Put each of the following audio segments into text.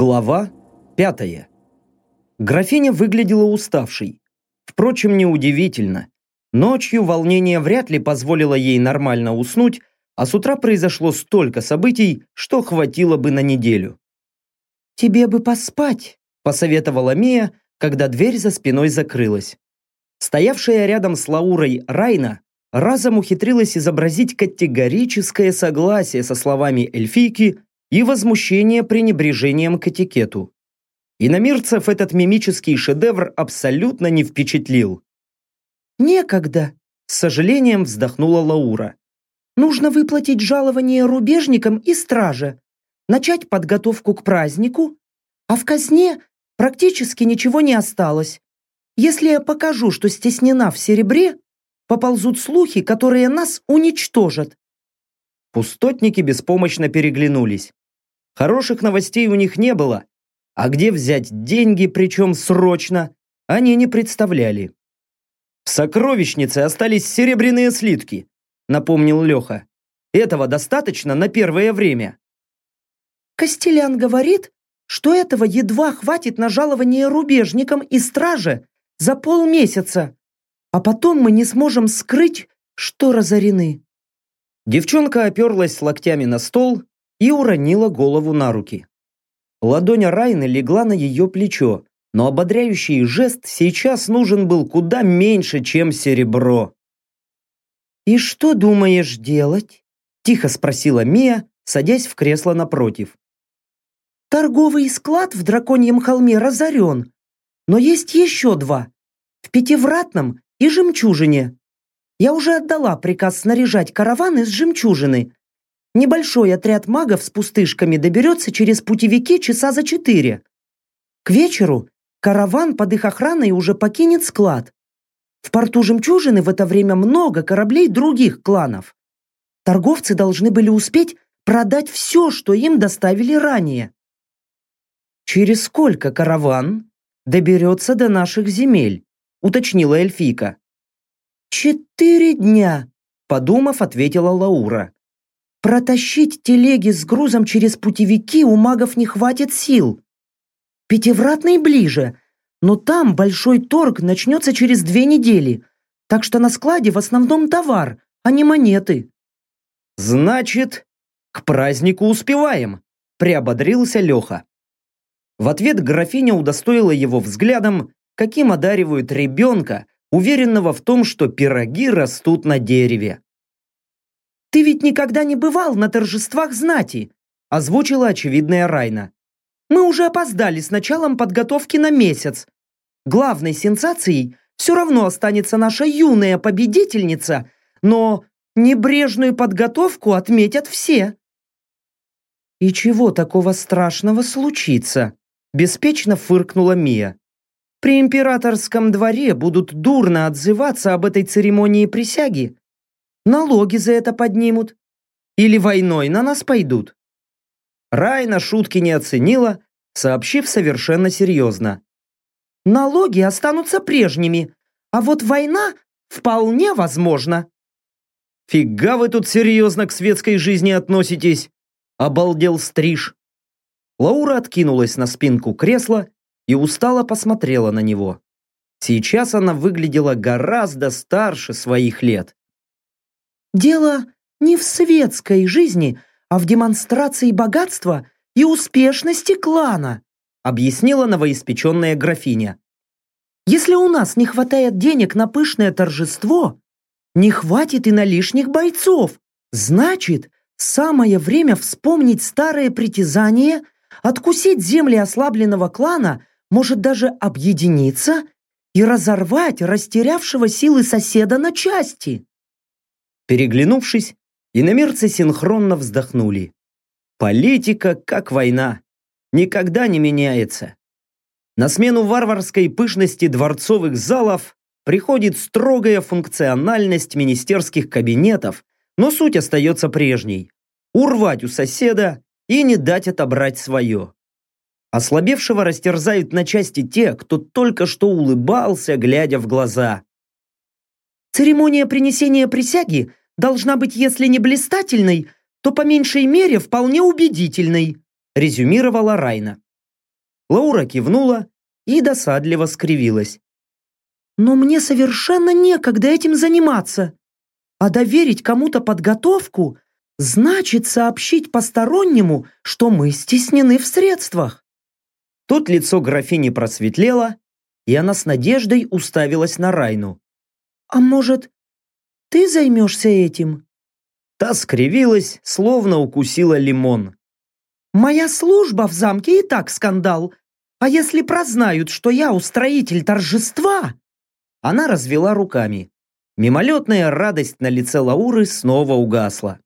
Глава пятая. Графиня выглядела уставшей. Впрочем, неудивительно. Ночью волнение вряд ли позволило ей нормально уснуть, а с утра произошло столько событий, что хватило бы на неделю. «Тебе бы поспать», – посоветовала Мия, когда дверь за спиной закрылась. Стоявшая рядом с Лаурой Райна разом ухитрилась изобразить категорическое согласие со словами эльфийки и возмущение пренебрежением к этикету. Иномирцев этот мимический шедевр абсолютно не впечатлил. «Некогда», – с сожалением вздохнула Лаура. «Нужно выплатить жалование рубежникам и страже, начать подготовку к празднику, а в казне практически ничего не осталось. Если я покажу, что стеснена в серебре, поползут слухи, которые нас уничтожат». Пустотники беспомощно переглянулись. Хороших новостей у них не было, а где взять деньги, причем срочно, они не представляли. В сокровищнице остались серебряные слитки, напомнил Леха. Этого достаточно на первое время. Костелян говорит, что этого едва хватит на жалование рубежникам и страже за полмесяца, а потом мы не сможем скрыть, что разорены. Девчонка оперлась локтями на стол и уронила голову на руки. Ладонь Райны легла на ее плечо, но ободряющий жест сейчас нужен был куда меньше, чем серебро. «И что думаешь делать?» – тихо спросила Мия, садясь в кресло напротив. «Торговый склад в Драконьем холме разорен, но есть еще два – в Пятивратном и Жемчужине. Я уже отдала приказ снаряжать караван из жемчужины, Небольшой отряд магов с пустышками доберется через путевики часа за четыре. К вечеру караван под их охраной уже покинет склад. В порту Жемчужины в это время много кораблей других кланов. Торговцы должны были успеть продать все, что им доставили ранее. «Через сколько караван доберется до наших земель?» уточнила эльфийка. «Четыре дня», подумав, ответила Лаура. Протащить телеги с грузом через путевики у магов не хватит сил. Пятивратный ближе, но там большой торг начнется через две недели, так что на складе в основном товар, а не монеты. Значит, к празднику успеваем, приободрился Леха. В ответ графиня удостоила его взглядом, каким одаривают ребенка, уверенного в том, что пироги растут на дереве. «Ты ведь никогда не бывал на торжествах знати», озвучила очевидная Райна. «Мы уже опоздали с началом подготовки на месяц. Главной сенсацией все равно останется наша юная победительница, но небрежную подготовку отметят все». «И чего такого страшного случится?» беспечно фыркнула Мия. «При императорском дворе будут дурно отзываться об этой церемонии присяги, налоги за это поднимут. Или войной на нас пойдут. Райна шутки не оценила, сообщив совершенно серьезно. Налоги останутся прежними, а вот война вполне возможна. Фига вы тут серьезно к светской жизни относитесь, обалдел Стриж. Лаура откинулась на спинку кресла и устало посмотрела на него. Сейчас она выглядела гораздо старше своих лет. Дело не в светской жизни, а в демонстрации богатства и успешности клана, объяснила новоиспеченная графиня. Если у нас не хватает денег на пышное торжество, не хватит и на лишних бойцов. Значит, самое время вспомнить старые притязания, откусить земли ослабленного клана, может даже объединиться и разорвать растерявшего силы соседа на части. Переглянувшись, иномерцы синхронно вздохнули. Политика, как война, никогда не меняется. На смену варварской пышности дворцовых залов приходит строгая функциональность министерских кабинетов, но суть остается прежней – урвать у соседа и не дать отобрать свое. Ослабевшего растерзают на части те, кто только что улыбался, глядя в глаза. Церемония принесения присяги должна быть, если не блистательной, то по меньшей мере вполне убедительной», резюмировала Райна. Лаура кивнула и досадливо скривилась. «Но мне совершенно некогда этим заниматься. А доверить кому-то подготовку значит сообщить постороннему, что мы стеснены в средствах». Тут лицо графини просветлело, и она с надеждой уставилась на Райну. «А может, ты займешься этим?» Та скривилась, словно укусила лимон. «Моя служба в замке и так скандал. А если прознают, что я устроитель торжества?» Она развела руками. Мимолетная радость на лице Лауры снова угасла.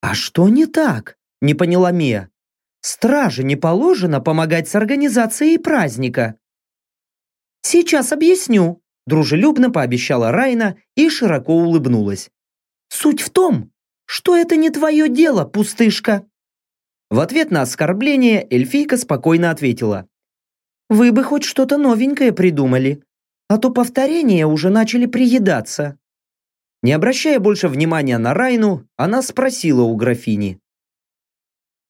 «А что не так?» – не поняла Мия. «Страже не положено помогать с организацией праздника». «Сейчас объясню», – дружелюбно пообещала Райна и широко улыбнулась. «Суть в том, что это не твое дело, пустышка». В ответ на оскорбление эльфийка спокойно ответила. «Вы бы хоть что-то новенькое придумали, а то повторения уже начали приедаться». Не обращая больше внимания на Райну, она спросила у графини.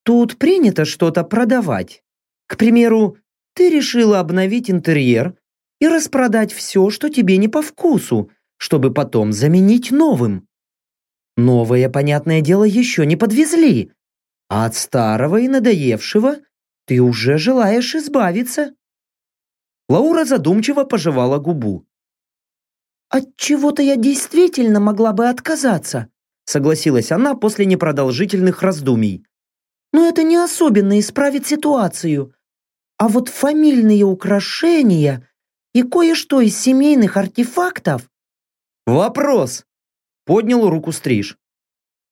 «Тут принято что-то продавать. К примеру, ты решила обновить интерьер и распродать все, что тебе не по вкусу, чтобы потом заменить новым. Новое, понятное дело, еще не подвезли, а от старого и надоевшего ты уже желаешь избавиться». Лаура задумчиво пожевала губу. От чего-то я действительно могла бы отказаться, согласилась она после непродолжительных раздумий. Но это не особенно исправит ситуацию. А вот фамильные украшения и кое-что из семейных артефактов... Вопрос! Поднял руку Стриж.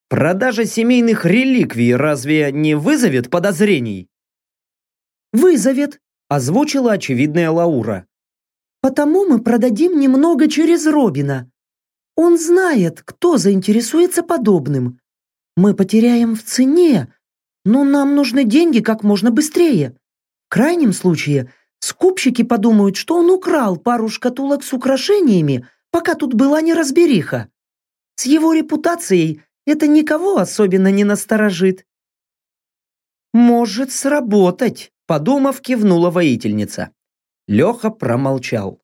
Продажа семейных реликвий разве не вызовет подозрений? Вызовет, озвучила очевидная Лаура. Потому мы продадим немного через Робина. Он знает, кто заинтересуется подобным. Мы потеряем в цене, но нам нужны деньги как можно быстрее. В крайнем случае, скупщики подумают, что он украл пару шкатулок с украшениями, пока тут была неразбериха. С его репутацией это никого особенно не насторожит. «Может сработать», — подумав, кивнула воительница. Леха промолчал.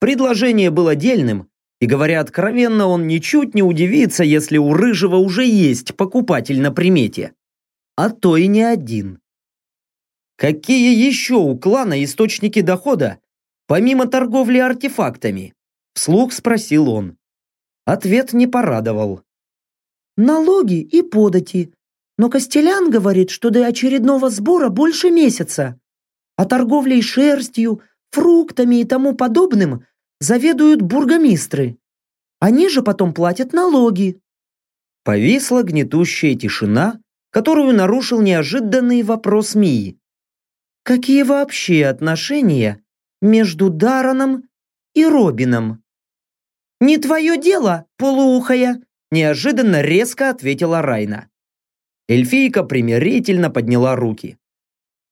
Предложение было дельным, и, говоря откровенно, он ничуть не удивится, если у Рыжего уже есть покупатель на примете. А то и не один. Какие еще у клана источники дохода, помимо торговли артефактами? Вслух спросил он. Ответ не порадовал. Налоги и подати. Но Костелян говорит, что до очередного сбора больше месяца. А торговлей шерстью, фруктами и тому подобным заведуют бургомистры. Они же потом платят налоги. Повисла гнетущая тишина, которую нарушил неожиданный вопрос Мии. Какие вообще отношения между Дараном и Робином? «Не твое дело, полуухая!» неожиданно резко ответила Райна. Эльфийка примирительно подняла руки.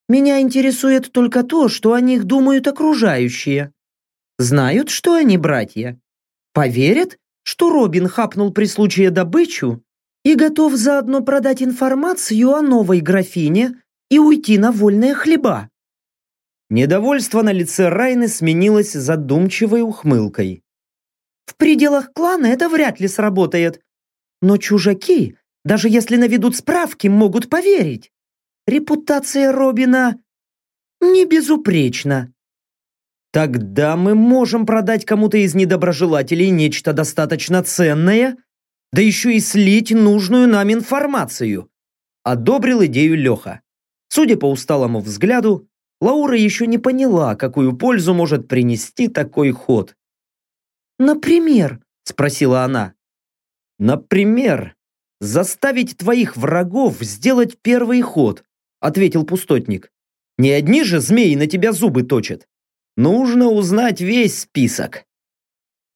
Меня интересует только то, что о них думают окружающие. Знают, что они братья? Поверят, что Робин хапнул при случае добычу и готов заодно продать информацию о новой графине и уйти на вольные хлеба? Недовольство на лице Райны сменилось задумчивой ухмылкой. В пределах клана это вряд ли сработает. Но чужаки, даже если наведут справки, могут поверить репутация Робина не безупречна. Тогда мы можем продать кому-то из недоброжелателей нечто достаточно ценное, да еще и слить нужную нам информацию. Одобрил идею Леха. Судя по усталому взгляду, Лаура еще не поняла, какую пользу может принести такой ход. «Например?» – спросила она. «Например, заставить твоих врагов сделать первый ход, ответил пустотник. Не одни же змеи на тебя зубы точат. Нужно узнать весь список.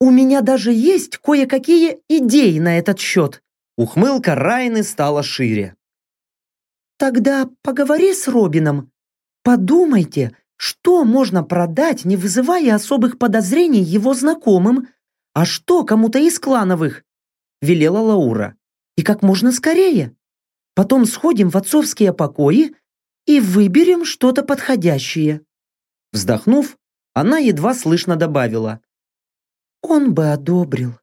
У меня даже есть кое-какие идеи на этот счет. Ухмылка Райны стала шире. Тогда поговори с Робином. Подумайте, что можно продать, не вызывая особых подозрений его знакомым, а что кому-то из клановых, велела Лаура. И как можно скорее. Потом сходим в отцовские покои и выберем что-то подходящее. Вздохнув, она едва слышно добавила. «Он бы одобрил».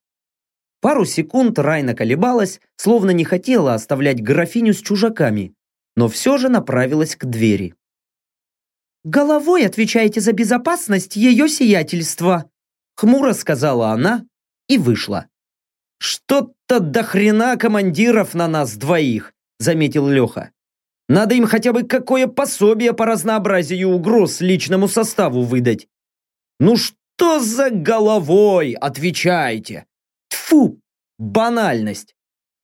Пару секунд Райна колебалась, словно не хотела оставлять графиню с чужаками, но все же направилась к двери. «Головой отвечаете за безопасность ее сиятельства», хмуро сказала она и вышла. «Что-то до хрена командиров на нас двоих», заметил Леха. «Надо им хотя бы какое пособие по разнообразию угроз личному составу выдать». «Ну что за головой, отвечайте?» Тфу, банальность.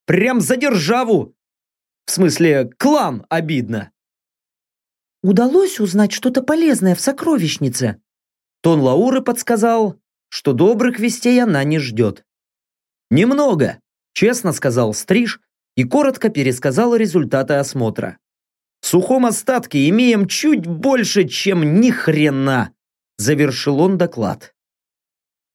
Прям за державу. В смысле, клан обидно. Удалось узнать что-то полезное в сокровищнице. Тон Лауры подсказал, что добрых вестей она не ждет. Немного, честно сказал Стриж и коротко пересказал результаты осмотра. В сухом остатке имеем чуть больше, чем ни хрена, завершил он доклад.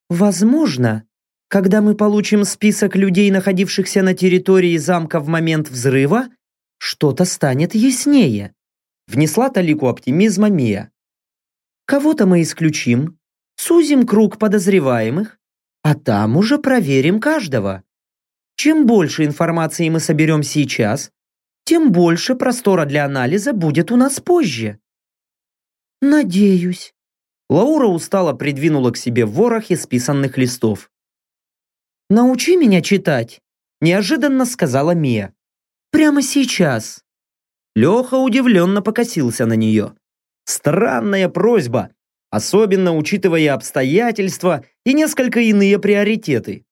Возможно, когда мы получим список людей, находившихся на территории замка в момент взрыва, что-то станет яснее. Внесла талику оптимизма Мия. Кого-то мы исключим, сузим круг подозреваемых, а там уже проверим каждого. Чем больше информации мы соберем сейчас, тем больше простора для анализа будет у нас позже. Надеюсь. Лаура устало придвинула к себе ворох исписанных листов. «Научи меня читать», – неожиданно сказала Мия. «Прямо сейчас». Леха удивленно покосился на нее. Странная просьба, особенно учитывая обстоятельства и несколько иные приоритеты.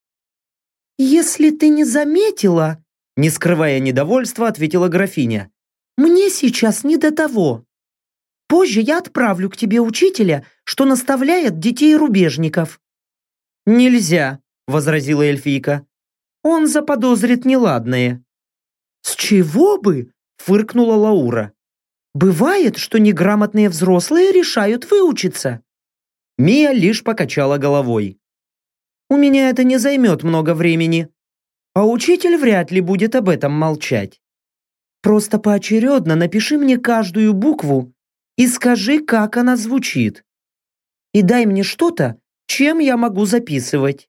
«Если ты не заметила», – не скрывая недовольства, ответила графиня, «мне сейчас не до того. Позже я отправлю к тебе учителя, что наставляет детей-рубежников». «Нельзя», возразила эльфийка. «Он заподозрит неладное». «С чего бы?» – фыркнула Лаура. «Бывает, что неграмотные взрослые решают выучиться». Мия лишь покачала головой. «У меня это не займет много времени, а учитель вряд ли будет об этом молчать. Просто поочередно напиши мне каждую букву и скажи, как она звучит. И дай мне что-то, чем я могу записывать.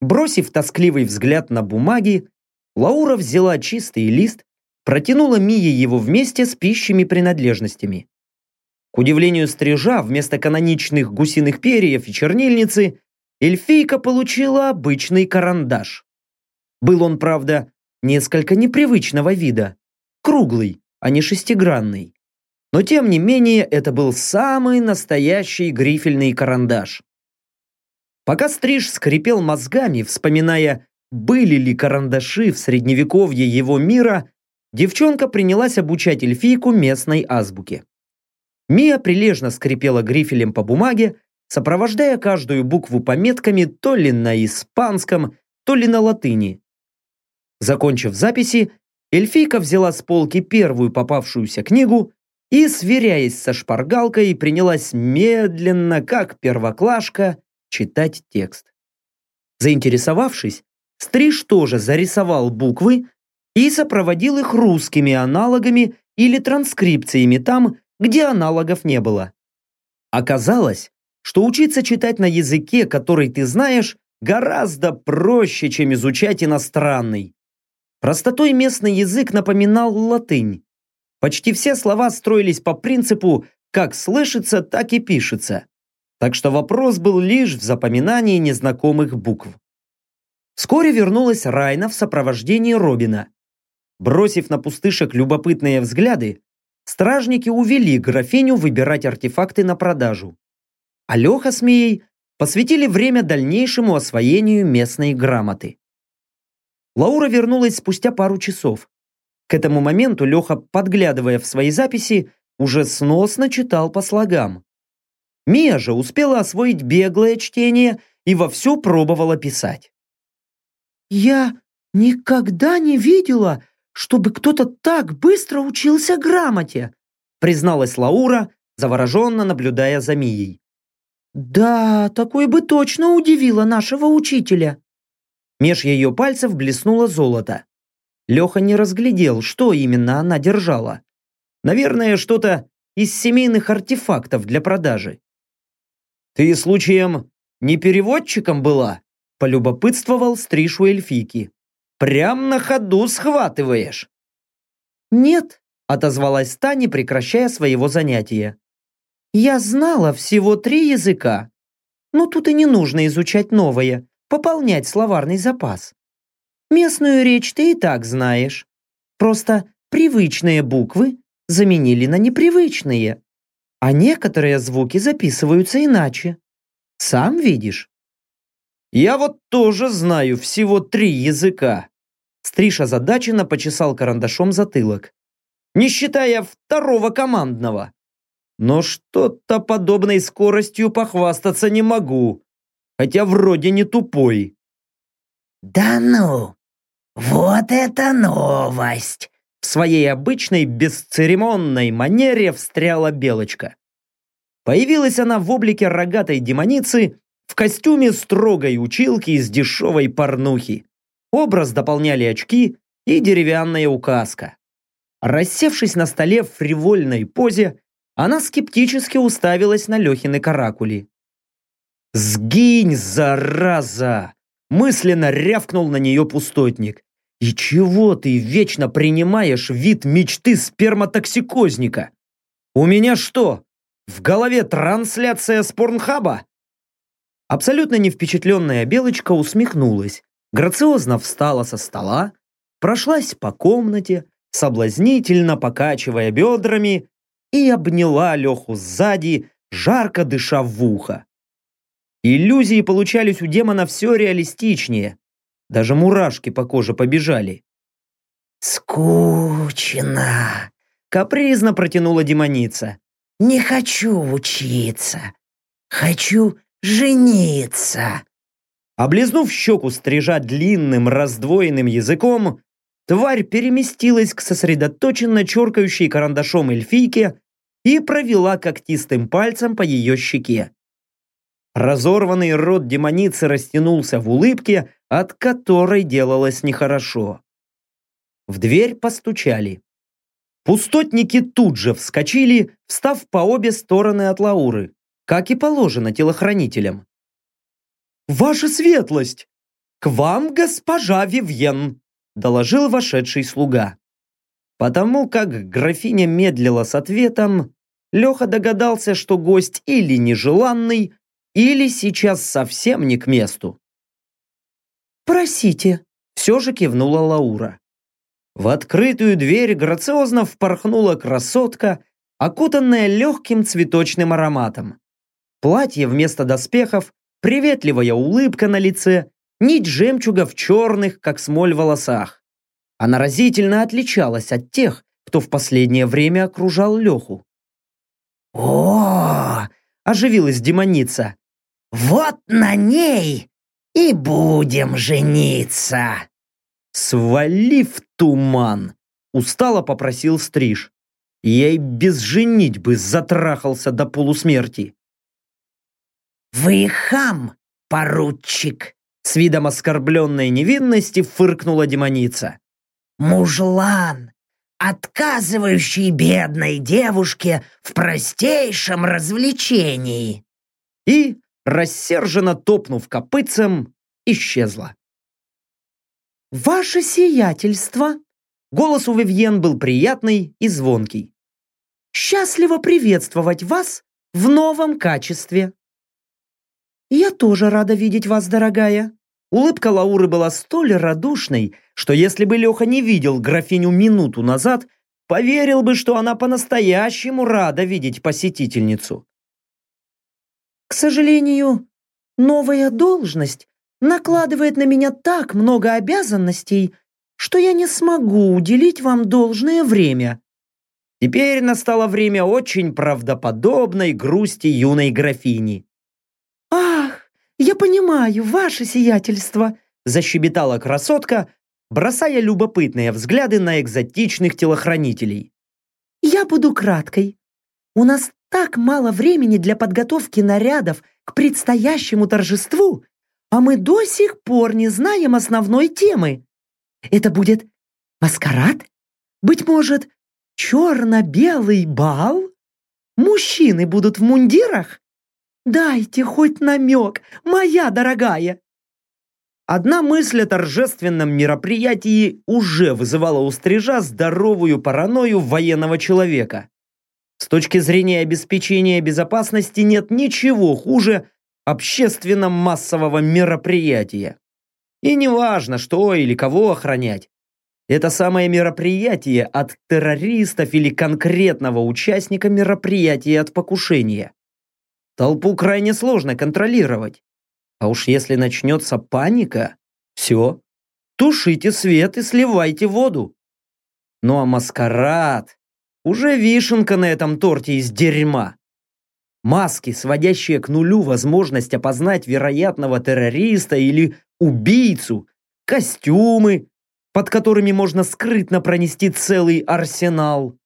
Бросив тоскливый взгляд на бумаги, Лаура взяла чистый лист, протянула Мие его вместе с пищими принадлежностями. К удивлению стрижа, вместо каноничных гусиных перьев и чернильницы, эльфийка получила обычный карандаш. Был он, правда, несколько непривычного вида, круглый, а не шестигранный. Но тем не менее, это был самый настоящий грифельный карандаш. Пока Стриж скрипел мозгами, вспоминая, были ли карандаши в средневековье его мира, девчонка принялась обучать эльфийку местной азбуке. Мия прилежно скрипела грифелем по бумаге, сопровождая каждую букву пометками то ли на испанском, то ли на латыни. Закончив записи, эльфийка взяла с полки первую попавшуюся книгу и, сверяясь со шпаргалкой, принялась медленно, как первоклашка, читать текст. Заинтересовавшись, Стриж тоже зарисовал буквы и сопроводил их русскими аналогами или транскрипциями там, где аналогов не было. Оказалось, что учиться читать на языке, который ты знаешь, гораздо проще, чем изучать иностранный. Простотой местный язык напоминал латынь. Почти все слова строились по принципу «как слышится, так и пишется» так что вопрос был лишь в запоминании незнакомых букв. Вскоре вернулась Райна в сопровождении Робина. Бросив на пустышек любопытные взгляды, стражники увели графиню выбирать артефакты на продажу. А Леха с Мией посвятили время дальнейшему освоению местной грамоты. Лаура вернулась спустя пару часов. К этому моменту Леха, подглядывая в свои записи, уже сносно читал по слогам. Мия же успела освоить беглое чтение и вовсю пробовала писать. «Я никогда не видела, чтобы кто-то так быстро учился грамоте», призналась Лаура, завороженно наблюдая за Мией. «Да, такое бы точно удивило нашего учителя». Меж ее пальцев блеснуло золото. Леха не разглядел, что именно она держала. Наверное, что-то из семейных артефактов для продажи. «Ты, случаем, не переводчиком была?» – полюбопытствовал стриж у эльфийки. «Прям на ходу схватываешь!» «Нет», – отозвалась Таня, прекращая своего занятия. «Я знала всего три языка. Но тут и не нужно изучать новое, пополнять словарный запас. Местную речь ты и так знаешь. Просто привычные буквы заменили на непривычные, а некоторые звуки записываются иначе. Сам видишь. Я вот тоже знаю всего три языка. Стриж озадаченно почесал карандашом затылок. Не считая второго командного. Но что-то подобной скоростью похвастаться не могу. Хотя вроде не тупой. «Да ну! Вот это новость!» В своей обычной бесцеремонной манере встряла Белочка. Появилась она в облике рогатой демоницы в костюме строгой училки из дешевой порнухи. Образ дополняли очки и деревянная указка. Рассевшись на столе в фривольной позе, она скептически уставилась на Лехины каракули. «Сгинь, зараза!» мысленно рявкнул на нее пустотник. И чего ты вечно принимаешь вид мечты сперматоксикозника? У меня что, в голове трансляция с порнхаба? Абсолютно не впечатленная Белочка усмехнулась, грациозно встала со стола, прошлась по комнате, соблазнительно покачивая бедрами и обняла Леху сзади, жарко дыша в ухо. Иллюзии получались у демона все реалистичнее, даже мурашки по коже побежали. «Скучно!» — капризно протянула демоница. «Не хочу учиться. Хочу жениться!» Облизнув щеку стрижа длинным раздвоенным языком, тварь переместилась к сосредоточенно черкающей карандашом эльфийке и провела когтистым пальцем по ее щеке. Разорванный рот демоницы растянулся в улыбке, от которой делалось нехорошо. В дверь постучали. Пустотники тут же вскочили, встав по обе стороны от Лауры, как и положено телохранителям. «Ваша светлость! К вам госпожа Вивьен!» доложил вошедший слуга. Потому как графиня медлила с ответом, Леха догадался, что гость или нежеланный, или сейчас совсем не к месту. «Просите», — все же кивнула Лаура. В открытую дверь грациозно впорхнула красотка, окутанная легким цветочным ароматом. Платье вместо доспехов, приветливая улыбка на лице, нить жемчуга в черных, как смоль, волосах. Она разительно отличалась от тех, кто в последнее время окружал Леху. «О, оживилась демоница. «Вот на ней и будем жениться!» «Свали в туман!» — устало попросил Стриж. Я и без женитьбы затрахался до полусмерти. «Вы хам, поручик!» С видом оскорбленной невинности фыркнула демоница. «Мужлан! отказывающий бедной девушке в простейшем развлечении!» И, рассерженно топнув копытцем, исчезла. «Ваше сиятельство!» Голос у Вивьен был приятный и звонкий. «Счастливо приветствовать вас в новом качестве!» «Я тоже рада видеть вас, дорогая!» Улыбка Лауры была столь радушной, что если бы Леха не видел графиню минуту назад, поверил бы, что она по-настоящему рада видеть посетительницу. «К сожалению, новая должность накладывает на меня так много обязанностей, что я не смогу уделить вам должное время». Теперь настало время очень правдоподобной грусти юной графини. «Ах, «Я понимаю, ваше сиятельство!» защебетала красотка, бросая любопытные взгляды на экзотичных телохранителей. «Я буду краткой. У нас так мало времени для подготовки нарядов к предстоящему торжеству, а мы до сих пор не знаем основной темы. Это будет маскарад? Быть может, черно-белый бал?» мужчины будут в мундирах? Дайте хоть намек, моя дорогая!» Одна мысль о торжественном мероприятии уже вызывала у стрижа здоровую паранойю военного человека. С точки зрения обеспечения безопасности нет ничего хуже общественно-массового мероприятия. И не важно, что или кого охранять. Это самое мероприятие от террористов или конкретного участника мероприятия от покушения. Толпу крайне сложно контролировать. А уж если начнется паника, все, тушите свет и сливайте воду. Ну а маскарад уже вишенка на этом торте из дерьма. Маски, сводящие к нулю возможность опознать вероятного террориста или убийцу, костюмы, под которыми можно скрытно пронести целый арсенал.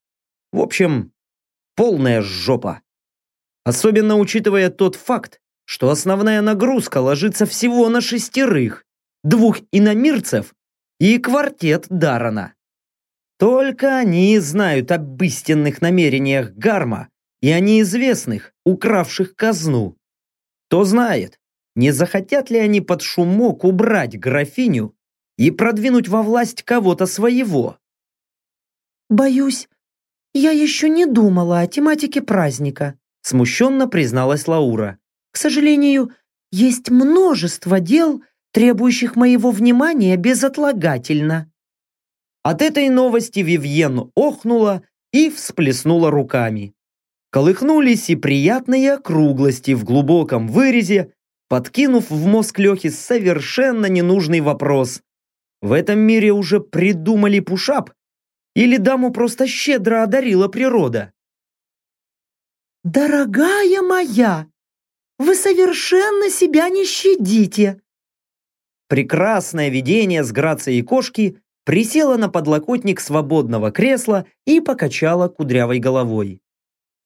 В общем, полная жопа. Особенно учитывая тот факт, что основная нагрузка ложится всего на шестерых, двух иномирцев и квартет Дарана. Только они знают об истинных намерениях Гарма и о неизвестных, укравших казну. Кто знает, не захотят ли они под шумок убрать графиню и продвинуть во власть кого-то своего. «Боюсь, я еще не думала о тематике праздника», смущенно призналась Лаура. К сожалению, есть множество дел, требующих моего внимания безотлагательно». От этой новости Вивьен охнула и всплеснула руками. Колыхнулись и приятные округлости в глубоком вырезе, подкинув в мозг Лехи совершенно ненужный вопрос. В этом мире уже придумали пушап? Или даму просто щедро одарила природа? «Дорогая моя, вы совершенно себя не щадите!» Прекрасное видение с грацией кошки присела на подлокотник свободного кресла и покачала кудрявой головой.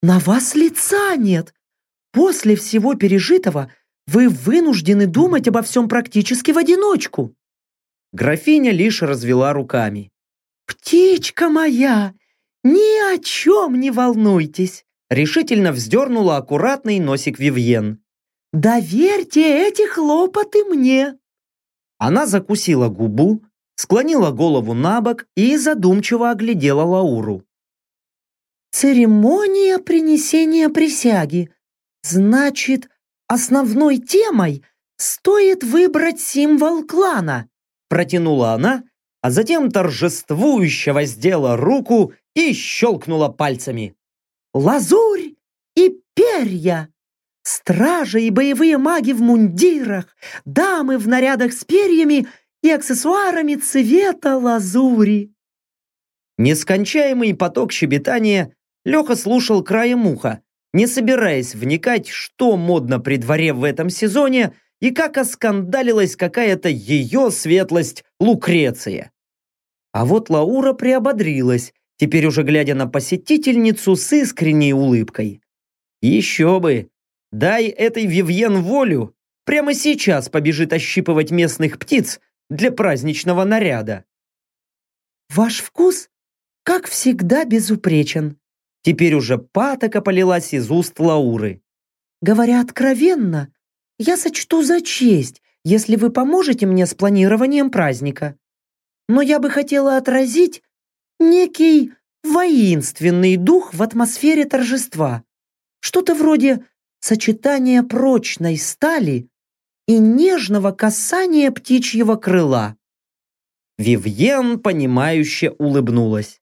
«На вас лица нет! После всего пережитого вы вынуждены думать обо всем практически в одиночку!» Графиня лишь развела руками. «Птичка моя, ни о чем не волнуйтесь!» Решительно вздернула аккуратный носик Вивьен. «Доверьте эти хлопоты мне!» Она закусила губу, склонила голову на бок и задумчиво оглядела Лауру. «Церемония принесения присяги. Значит, основной темой стоит выбрать символ клана», протянула она, а затем торжествующе воздела руку и щелкнула пальцами. «Лазурь и перья!» Стражи и боевые маги в мундирах, дамы в нарядах с перьями и аксессуарами цвета лазури. Нескончаемый поток щебетания Леха слушал краем уха, не собираясь вникать, что модно при дворе в этом сезоне и как оскандалилась какая-то ее светлость Лукреция. А вот Лаура приободрилась, теперь уже глядя на посетительницу с искренней улыбкой. Еще бы, Дай этой Вивьен волю, прямо сейчас побежит ощипывать местных птиц для праздничного наряда. Ваш вкус, как всегда, безупречен. Теперь уже патока полилась из уст Лауры. Говоря откровенно, я сочту за честь, если вы поможете мне с планированием праздника. Но я бы хотела отразить некий воинственный дух в атмосфере торжества. Что-то вроде сочетание прочной стали и нежного касания птичьего крыла. Вивьен, понимающе улыбнулась.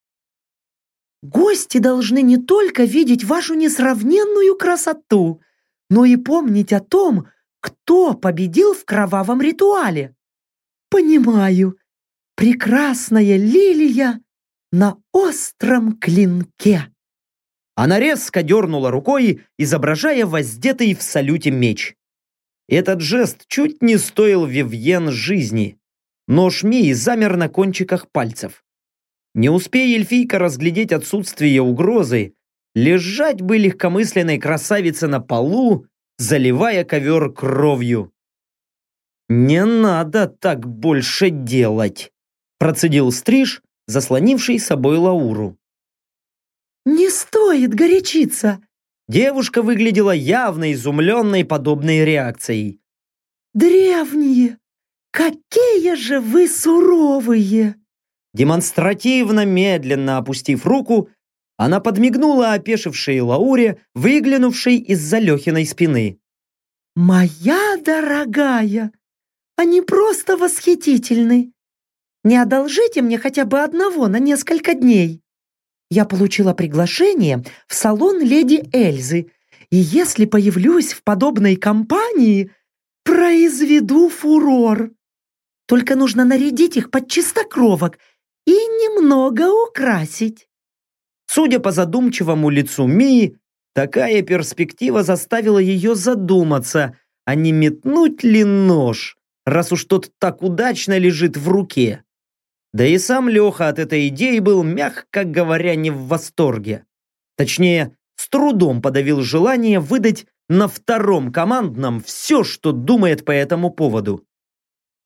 Гости должны не только видеть вашу несравненную красоту, но и помнить о том, кто победил в кровавом ритуале. Понимаю, прекрасная лилия на остром клинке. Она резко дернула рукой, изображая воздетый в салюте меч. Этот жест чуть не стоил Вивьен жизни. Нож Мии замер на кончиках пальцев. Не успея эльфийка разглядеть отсутствие угрозы, лежать бы легкомысленной красавице на полу, заливая ковер кровью. «Не надо так больше делать», процедил Стриж, заслонивший собой Лауру. «Не стоит горячиться! девушка выглядела явно изумленной подобной реакцией. «Древние! Какие же вы суровые!» Демонстративно, медленно опустив руку, она подмигнула опешившей Лауре, выглянувшей из-за Лехиной спины. «Моя дорогая, они просто восхитительны. Не одолжите мне хотя бы одного на несколько дней. Я получила приглашение в салон леди Эльзы, и если появлюсь в подобной компании, произведу фурор. Только нужно нарядить их под чистокровок и немного украсить. Судя по задумчивому лицу Мии, такая перспектива заставила ее задуматься, а не метнуть ли нож, раз уж тот так удачно лежит в руке. Да и сам Леха от этой идеи был, мягко говоря, не в восторге. Точнее, с трудом подавил желание выдать на втором командном все, что думает по этому поводу.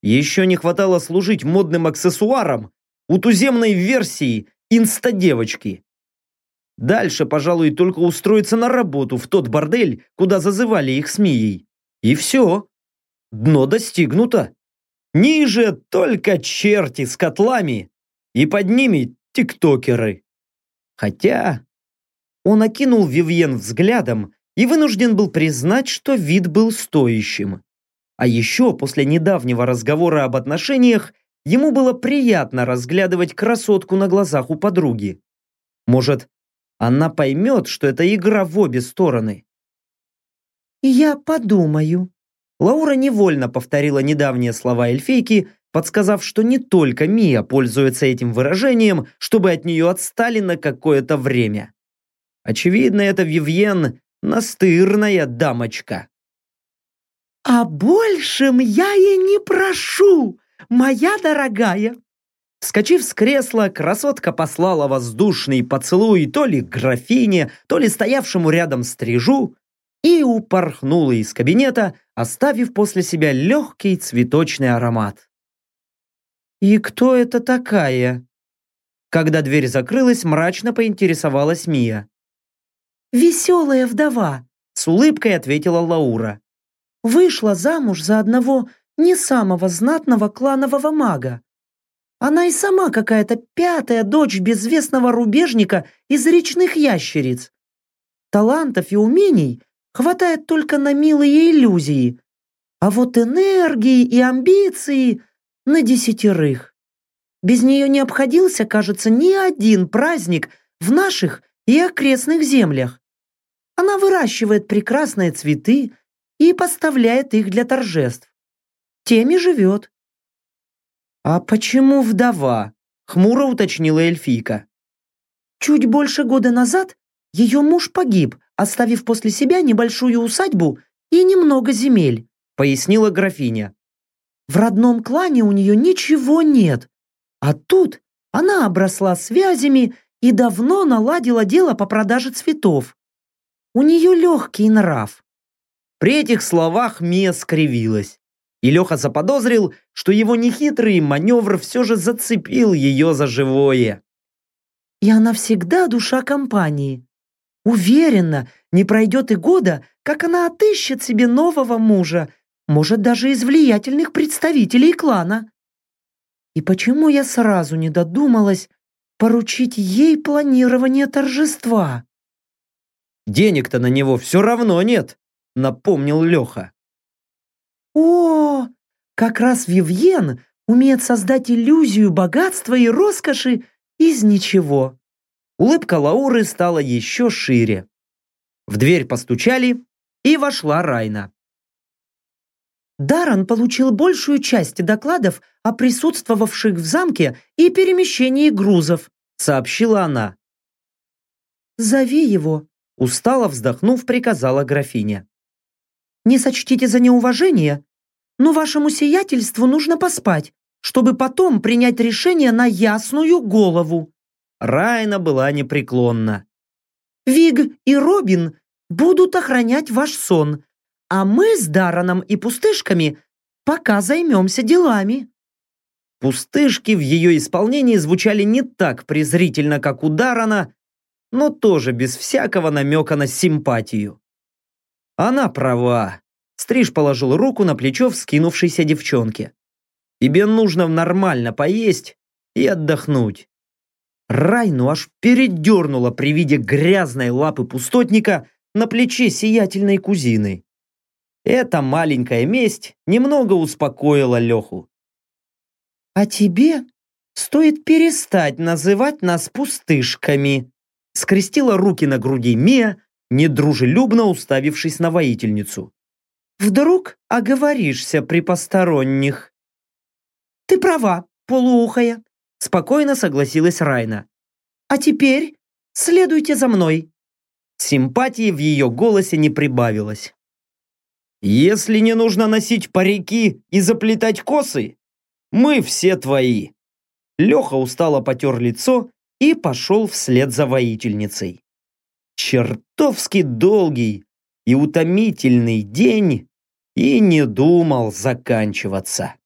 Еще не хватало служить модным аксессуаром у туземной версии инстадевочки. Дальше, пожалуй, только устроиться на работу в тот бордель, куда зазывали их с Мией. И все. Дно достигнуто. Ниже только черти с котлами, и под ними тиктокеры. Хотя он окинул Вивьен взглядом и вынужден был признать, что вид был стоящим. А еще после недавнего разговора об отношениях ему было приятно разглядывать красотку на глазах у подруги. Может, она поймет, что это игра в обе стороны. «Я подумаю». Лаура невольно повторила недавние слова эльфейки, подсказав, что не только Мия пользуется этим выражением, чтобы от нее отстали на какое-то время. Очевидно, это Вивьен настырная дамочка. «А большем я и не прошу, моя дорогая!» Вскочив с кресла, красотка послала воздушный поцелуй то ли графине, то ли стоявшему рядом стрижу и упорхнула из кабинета, оставив после себя легкий цветочный аромат. «И кто это такая?» Когда дверь закрылась, мрачно поинтересовалась Мия. «Веселая вдова», — с улыбкой ответила Лаура. «Вышла замуж за одного не самого знатного кланового мага. Она и сама какая-то пятая дочь безвестного рубежника из речных ящериц. Талантов и умений хватает только на милые иллюзии, а вот энергии и амбиции на десятерых. Без нее не обходился, кажется, ни один праздник в наших и окрестных землях. Она выращивает прекрасные цветы и поставляет их для торжеств. Теми живет. «А почему вдова?» — хмуро уточнила эльфийка. Чуть больше года назад ее муж погиб, оставив после себя небольшую усадьбу и немного земель, пояснила графиня. В родном клане у нее ничего нет, а тут она обросла связями и давно наладила дело по продаже цветов. У нее легкий нрав. При этих словах Мия скривилась. И Леха заподозрил, что его нехитрый маневр все же зацепил ее за живое. И она всегда душа компании. Уверена, не пройдет и года, как она отыщет себе нового мужа, может, даже из влиятельных представителей клана. И почему я сразу не додумалась поручить ей планирование торжества? Денег-то на него все равно нет, напомнил Леха. О, как раз Вивьен умеет создать иллюзию богатства и роскоши из ничего. Улыбка Лауры стала еще шире. В дверь постучали, и вошла Райна. Даран получил большую часть докладов о присутствовавших в замке и перемещении грузов, сообщила она. «Зови его», устало вздохнув, приказала графиня. «Не сочтите за неуважение, но вашему сиятельству нужно поспать, чтобы потом принять решение на ясную голову». Райна была непреклонна. «Виг и Робин будут охранять ваш сон, а мы с Дараном и пустышками пока займемся делами». Пустышки в ее исполнении звучали не так презрительно, как у Дарана, но тоже без всякого намека на симпатию. Она права. Стриж положил руку на плечо вскинувшейся девчонке. Тебе нужно нормально поесть и отдохнуть. Райну аж передернуло при виде грязной лапы пустотника на плече сиятельной кузины. Эта маленькая месть немного успокоила Леху. «А тебе стоит перестать называть нас пустышками», скрестила руки на груди Мия, недружелюбно уставившись на воительницу. «Вдруг оговоришься при посторонних?» «Ты права, полуухая», спокойно согласилась Райна. «А теперь следуйте за мной». Симпатии в ее голосе не прибавилось. «Если не нужно носить парики и заплетать косы, мы все твои». Леха устало потер лицо и пошел вслед за воительницей. Чертовски долгий и утомительный день и не думал заканчиваться.